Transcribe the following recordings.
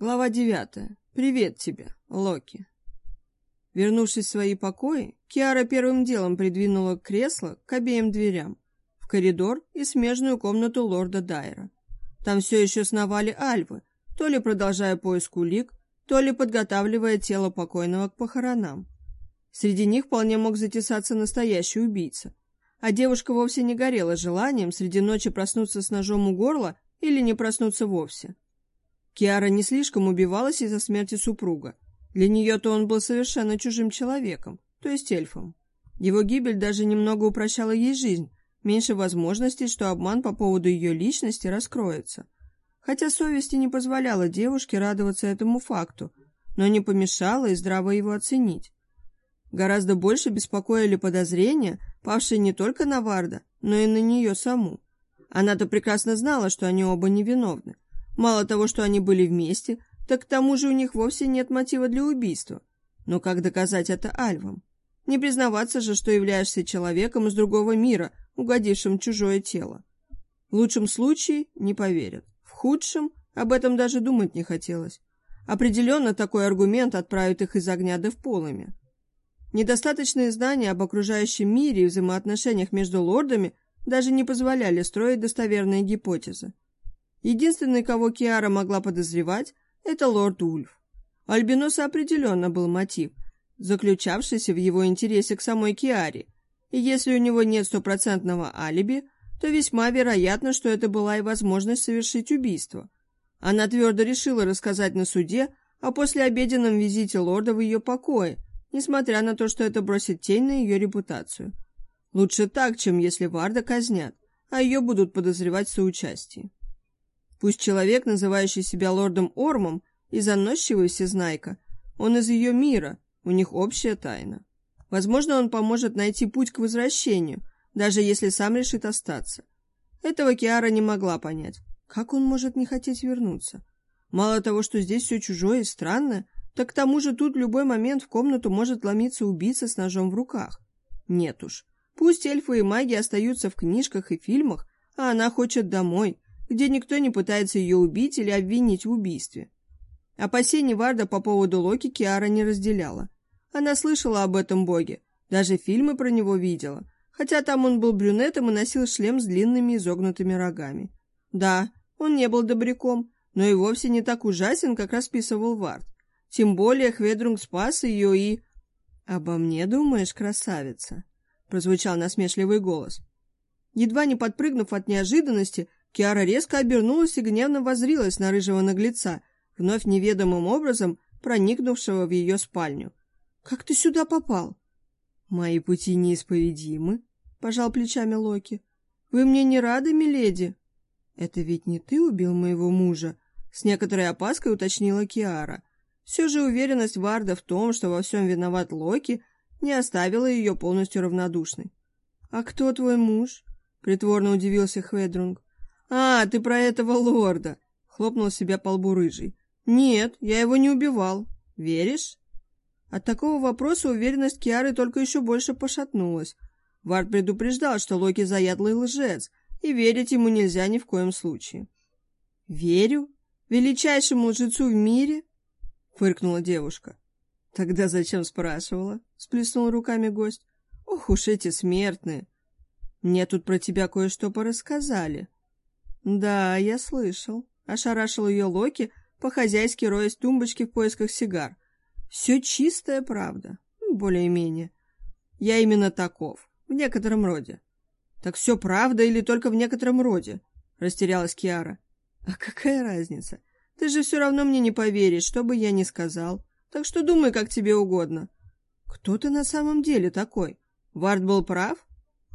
Глава девятая. Привет тебе, Локи. Вернувшись в свои покои, Киара первым делом придвинула кресло к обеим дверям, в коридор и смежную комнату лорда Дайра. Там все еще сновали альвы, то ли продолжая поиск улик, то ли подготавливая тело покойного к похоронам. Среди них вполне мог затесаться настоящий убийца. А девушка вовсе не горела желанием среди ночи проснуться с ножом у горла или не проснуться вовсе. Киара не слишком убивалась из-за смерти супруга. Для нее-то он был совершенно чужим человеком, то есть эльфом. Его гибель даже немного упрощала ей жизнь, меньше возможностей, что обман по поводу ее личности раскроется. Хотя совесть не позволяла девушке радоваться этому факту, но не помешала и здраво его оценить. Гораздо больше беспокоили подозрения, павшие не только на Варда, но и на нее саму. Она-то прекрасно знала, что они оба невиновны, Мало того, что они были вместе, так к тому же у них вовсе нет мотива для убийства. Но как доказать это альвам? Не признаваться же, что являешься человеком из другого мира, угодившим чужое тело. В лучшем случае не поверят. В худшем об этом даже думать не хотелось. Определенно такой аргумент отправит их из огня до в полыми. Недостаточные знания об окружающем мире и взаимоотношениях между лордами даже не позволяли строить достоверные гипотезы. Единственный, кого Киара могла подозревать, это лорд Ульф. Альбиноса определенно был мотив, заключавшийся в его интересе к самой Киаре, и если у него нет стопроцентного алиби, то весьма вероятно, что это была и возможность совершить убийство. Она твердо решила рассказать на суде о послеобеденном визите лорда в ее покое, несмотря на то, что это бросит тень на ее репутацию. Лучше так, чем если Варда казнят, а ее будут подозревать в соучастии. Пусть человек, называющий себя лордом Ормом, и заносчивый всезнайка, он из ее мира, у них общая тайна. Возможно, он поможет найти путь к возвращению, даже если сам решит остаться. Этого Киара не могла понять. Как он может не хотеть вернуться? Мало того, что здесь все чужое и странное, так к тому же тут в любой момент в комнату может ломиться убийца с ножом в руках. Нет уж. Пусть эльфы и маги остаются в книжках и фильмах, а она хочет домой, где никто не пытается ее убить или обвинить в убийстве. Опасений Варда по поводу Локи Киара не разделяла. Она слышала об этом боге, даже фильмы про него видела, хотя там он был брюнетом и носил шлем с длинными изогнутыми рогами. Да, он не был добряком, но и вовсе не так ужасен, как расписывал Вард. Тем более Хведрунг спас ее и... «Обо мне думаешь, красавица?» — прозвучал насмешливый голос. Едва не подпрыгнув от неожиданности, Киара резко обернулась и гневно возрилась на рыжего наглеца, вновь неведомым образом проникнувшего в ее спальню. «Как ты сюда попал?» «Мои пути неисповедимы», — пожал плечами Локи. «Вы мне не рады, миледи?» «Это ведь не ты убил моего мужа?» — с некоторой опаской уточнила Киара. Все же уверенность Варда в том, что во всем виноват Локи, не оставила ее полностью равнодушной. «А кто твой муж?» — притворно удивился Хведрунг. «А, ты про этого лорда!» — хлопнул себя по лбу рыжий. «Нет, я его не убивал. Веришь?» От такого вопроса уверенность Киары только еще больше пошатнулась. Вард предупреждал, что Локи заядлый лжец, и верить ему нельзя ни в коем случае. «Верю? Величайшему лжецу в мире?» — фыркнула девушка. «Тогда зачем спрашивала?» — сплеснул руками гость. «Ох уж эти смертные! Мне тут про тебя кое-что порассказали». «Да, я слышал», — ошарашил ее Локи, по-хозяйски роясь в тумбочке в поисках сигар. «Все чистая правда, более-менее. Я именно таков, в некотором роде». «Так все правда или только в некотором роде?» — растерялась Киара. «А какая разница? Ты же все равно мне не поверишь, что бы я ни сказал. Так что думай, как тебе угодно». «Кто ты на самом деле такой? Вард был прав?»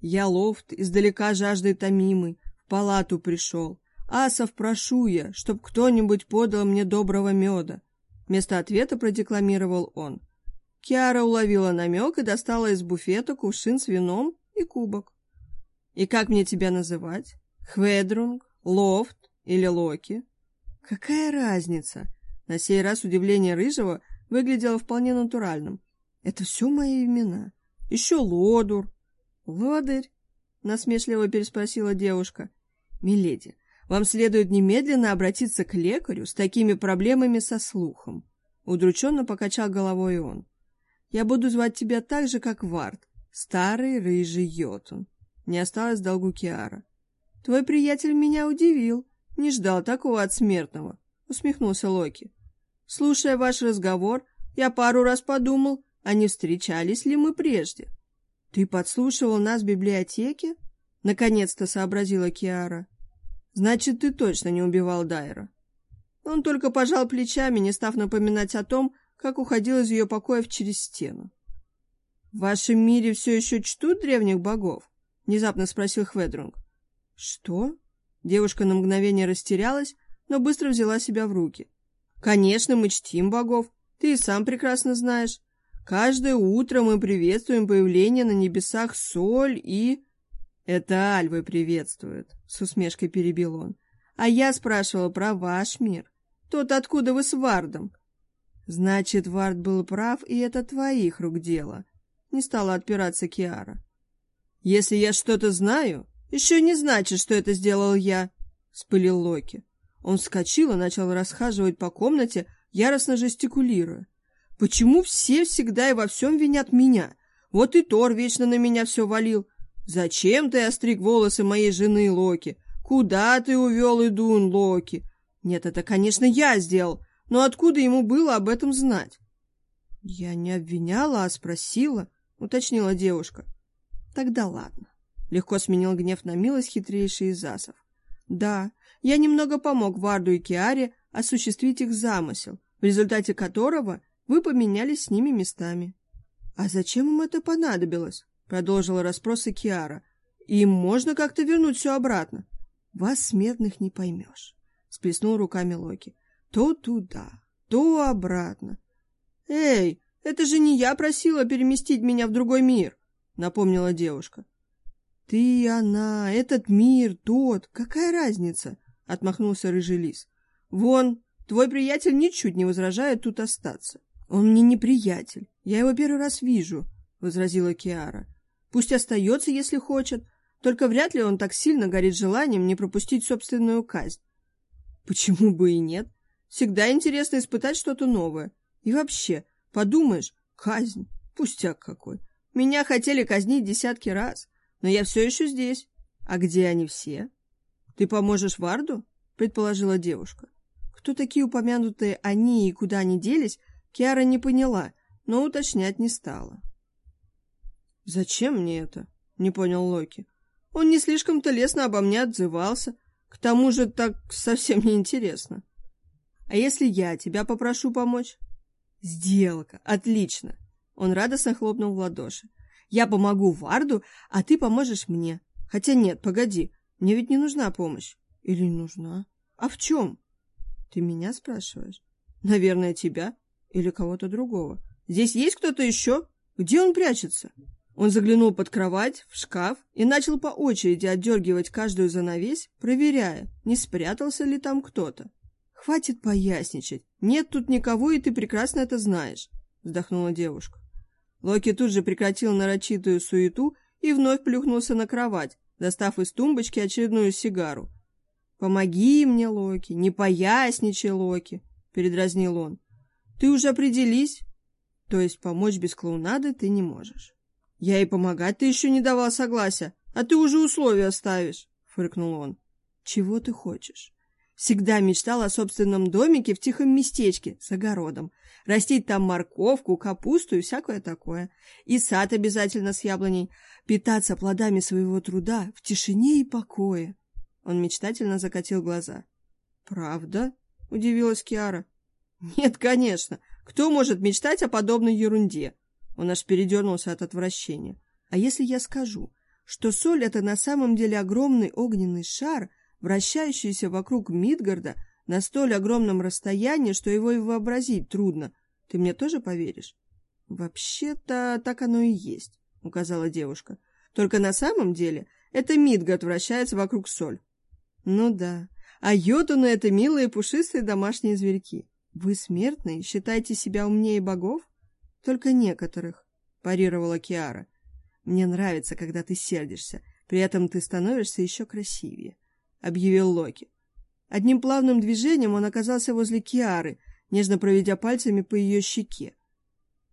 «Я лофт, издалека жаждой томимый, палату пришел. Асов прошу я, чтоб кто-нибудь подал мне доброго меда. Вместо ответа продекламировал он. Киара уловила намек и достала из буфета кувшин с вином и кубок. «И как мне тебя называть? Хведрунг, Лофт или Локи?» «Какая разница?» На сей раз удивление Рыжего выглядело вполне натуральным. «Это все мои имена. Еще Лодур». «Лодырь?» — насмешливо переспросила девушка. «Миледи, Вам следует немедленно обратиться к лекарю с такими проблемами со слухом. Удрученно покачал головой он. Я буду звать тебя так же, как Вард, старый рыжий йотун. Не осталось долгу Киара. Твой приятель меня удивил. Не ждал такого от смертного, усмехнулся Локи. Слушая ваш разговор, я пару раз подумал, а не встречались ли мы прежде. Ты подслушивал нас в библиотеке? Наконец-то сообразила Киара. Значит, ты точно не убивал Дайра. Он только пожал плечами, не став напоминать о том, как уходил из ее покоев через стену. «В вашем мире все еще чтут древних богов?» — внезапно спросил Хведрунг. «Что?» Девушка на мгновение растерялась, но быстро взяла себя в руки. «Конечно, мы чтим богов. Ты и сам прекрасно знаешь. Каждое утро мы приветствуем появление на небесах соль и...» «Это альвы приветствуют», — с усмешкой перебил он. «А я спрашивала про ваш мир. Тот, откуда вы с Вардом». «Значит, Вард был прав, и это твоих рук дело», — не стала отпираться Киара. «Если я что-то знаю, еще не значит, что это сделал я», — спылил Локи. Он вскочил и начал расхаживать по комнате, яростно жестикулируя. «Почему все всегда и во всем винят меня? Вот и Тор вечно на меня все валил. Зачем ты остриг волосы моей жены, Локи? Куда ты увел Идун, Локи? Нет, это, конечно, я сделал, но откуда ему было об этом знать? Я не обвиняла, а спросила, уточнила девушка. Тогда ладно. Легко сменил гнев на милость хитрейший из асов. Да, я немного помог Варду и Киаре осуществить их замысел, в результате которого вы поменялись с ними местами. А зачем им это понадобилось? Продолжила расспросы Киара. Им можно как-то вернуть все обратно. Вас, смертных, не поймешь. Сплеснул руками Локи. То туда, то обратно. Эй, это же не я просила переместить меня в другой мир, напомнила девушка. Ты она, этот мир, тот, какая разница? Отмахнулся рыжий лис. Вон, твой приятель ничуть не возражает тут остаться. Он мне не приятель, я его первый раз вижу, возразила Киара. Пусть остается, если хочет, только вряд ли он так сильно горит желанием не пропустить собственную казнь. Почему бы и нет? Всегда интересно испытать что-то новое. И вообще, подумаешь, казнь, пустяк какой. Меня хотели казнить десятки раз, но я все еще здесь. А где они все? Ты поможешь Варду? предположила девушка. Кто такие упомянутые они и куда они делись, Киара не поняла, но уточнять не стала. «Зачем мне это?» — не понял Локи. «Он не слишком-то лестно обо мне отзывался. К тому же так совсем не интересно. А если я тебя попрошу помочь?» «Сделка! Отлично!» Он радостно хлопнул в ладоши. «Я помогу Варду, а ты поможешь мне. Хотя нет, погоди, мне ведь не нужна помощь. Или нужна? А в чем?» «Ты меня спрашиваешь?» «Наверное, тебя. Или кого-то другого. Здесь есть кто-то еще? Где он прячется?» Он заглянул под кровать, в шкаф и начал по очереди отдергивать каждую занавесь, проверяя, не спрятался ли там кто-то. «Хватит поясничать. Нет тут никого, и ты прекрасно это знаешь», — вздохнула девушка. Локи тут же прекратил нарочитую суету и вновь плюхнулся на кровать, достав из тумбочки очередную сигару. «Помоги мне, Локи, не поясничай, Локи», — передразнил он. «Ты уже определись, то есть помочь без клоунады ты не можешь». «Я и помогать ты еще не давал согласия, а ты уже условия ставишь», — фыркнул он. «Чего ты хочешь?» Всегда мечтал о собственном домике в тихом местечке с огородом. Растить там морковку, капусту и всякое такое. И сад обязательно с яблоней. Питаться плодами своего труда в тишине и покое. Он мечтательно закатил глаза. «Правда?» — удивилась Киара. «Нет, конечно. Кто может мечтать о подобной ерунде?» Он аж передернулся от отвращения. А если я скажу, что соль — это на самом деле огромный огненный шар, вращающийся вокруг Мидгарда на столь огромном расстоянии, что его и вообразить трудно, ты мне тоже поверишь? Вообще-то так оно и есть, указала девушка. Только на самом деле это Мидгард вращается вокруг соль. Ну да, а йотуны — это милые пушистые домашние зверьки. Вы, смертные, считаете себя умнее богов? Только некоторых, парировала Киара. Мне нравится, когда ты сердишься, при этом ты становишься еще красивее, объявил Локи. Одним плавным движением он оказался возле Киары, нежно проведя пальцами по ее щеке.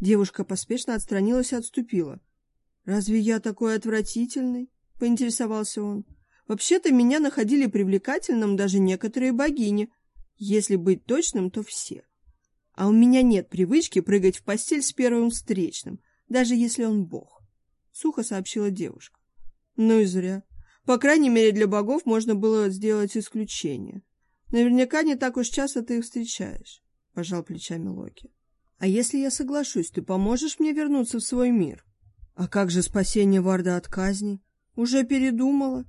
Девушка поспешно отстранилась и отступила. «Разве я такой отвратительный?» — поинтересовался он. «Вообще-то меня находили привлекательным даже некоторые богини. Если быть точным, то все. А у меня нет привычки прыгать в постель с первым встречным, даже если он бог», — сухо сообщила девушка. «Ну и зря. По крайней мере, для богов можно было сделать исключение. Наверняка не так уж часто ты их встречаешь», — пожал плечами Локи. А если я соглашусь, ты поможешь мне вернуться в свой мир? А как же спасение Варда от казни? Уже передумала?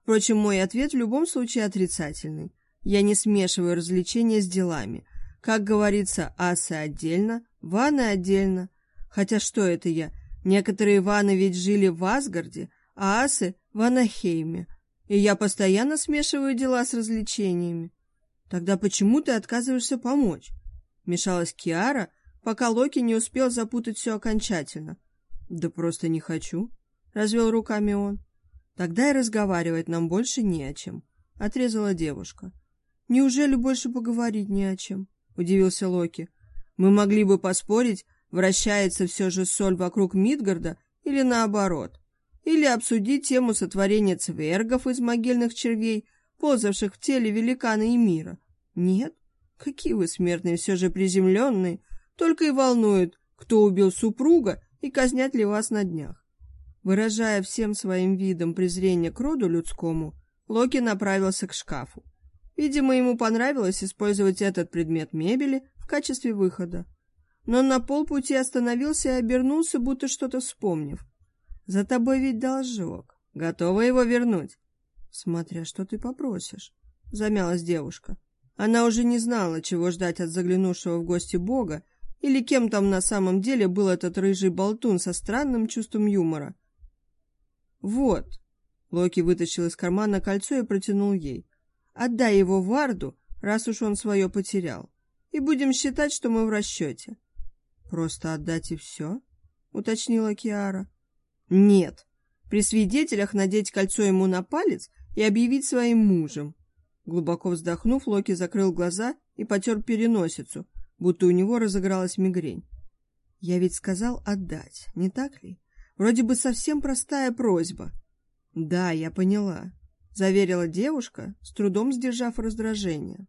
Впрочем, мой ответ в любом случае отрицательный. Я не смешиваю развлечения с делами. Как говорится, асы отдельно, ваны отдельно. Хотя что это я? Некоторые ваны ведь жили в Асгарде, а асы — в Анахейме. И я постоянно смешиваю дела с развлечениями. Тогда почему ты отказываешься помочь? Мешалась Киара, пока Локи не успел запутать все окончательно. «Да просто не хочу», — развел руками он. «Тогда и разговаривать нам больше не о чем», — отрезала девушка. «Неужели больше поговорить не о чем?» — удивился Локи. «Мы могли бы поспорить, вращается все же соль вокруг Мидгарда или наоборот, или обсудить тему сотворения цвергов из могильных червей, ползавших в теле великана и мира. Нет? Какие вы смертные, все же приземленные, только и волнует, кто убил супруга и казнят ли вас на днях. Выражая всем своим видом презрение к роду людскому, Локи направился к шкафу. Видимо, ему понравилось использовать этот предмет мебели в качестве выхода. Но на полпути остановился и обернулся, будто что-то вспомнив. «За тобой ведь должок. Готова его вернуть?» «Смотря что ты попросишь», — замялась девушка. Она уже не знала, чего ждать от заглянувшего в гости бога, или кем там на самом деле был этот рыжий болтун со странным чувством юмора. «Вот», — Локи вытащил из кармана кольцо и протянул ей. «Отдай его Варду, раз уж он свое потерял, и будем считать, что мы в расчете». «Просто отдать и все?» — уточнила Киара. «Нет. При свидетелях надеть кольцо ему на палец и объявить своим мужем». Глубоко вздохнув, Локи закрыл глаза и потер переносицу, будто у него разыгралась мигрень. Я ведь сказал отдать, не так ли? Вроде бы совсем простая просьба. Да, я поняла, заверила девушка, с трудом сдержав раздражение.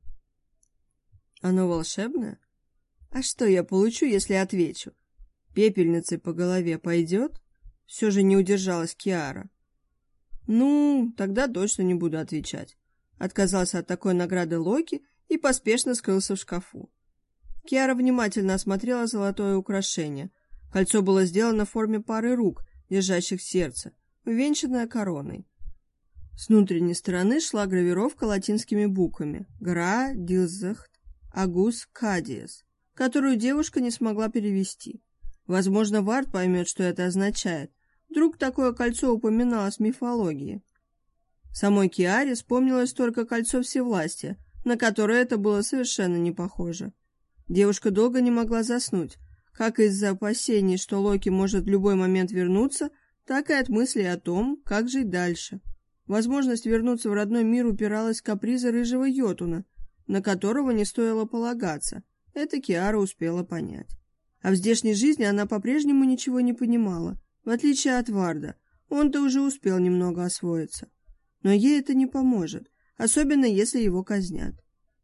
Оно волшебное? А что я получу, если отвечу? Пепельницей по голове пойдет? Все же не удержалась Киара. Ну, тогда точно не буду отвечать. Отказался от такой награды Локи и поспешно скрылся в шкафу. Киара внимательно осмотрела золотое украшение. Кольцо было сделано в форме пары рук, держащих сердце, увенчанное короной. С внутренней стороны шла гравировка латинскими буквами «Гра Дилзахт Агус Кадиес», которую девушка не смогла перевести. Возможно, Вард поймет, что это означает. Вдруг такое кольцо упоминалось в мифологии. Самой Киаре вспомнилось только кольцо всевластия, на которое это было совершенно не похоже. Девушка долго не могла заснуть, как из-за опасений, что Локи может в любой момент вернуться, так и от мысли о том, как жить дальше. Возможность вернуться в родной мир упиралась в капризы рыжего Йотуна, на которого не стоило полагаться. Это Киара успела понять. А в здешней жизни она по-прежнему ничего не понимала, в отличие от Варда. Он-то уже успел немного освоиться. Но ей это не поможет, особенно если его казнят.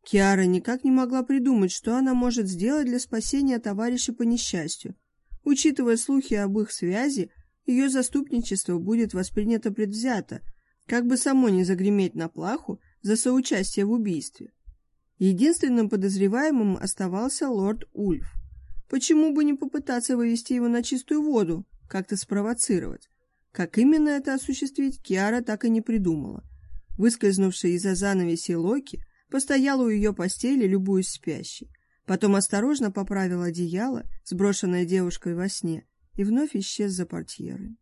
Киара никак не могла придумать, что она может сделать для спасения товарища по несчастью. Учитывая слухи об их связи, ее заступничество будет воспринято предвзято, как бы само не загреметь на плаху за соучастие в убийстве. Единственным подозреваемым оставался лорд Ульф. Почему бы не попытаться вывести его на чистую воду, как-то спровоцировать? Как именно это осуществить, Киара так и не придумала. Выскользнувший из-за занавеси Локи – Постояла у ее постели, любуясь спящей. Потом осторожно поправил одеяло, сброшенное девушкой во сне, и вновь исчез за портьерой.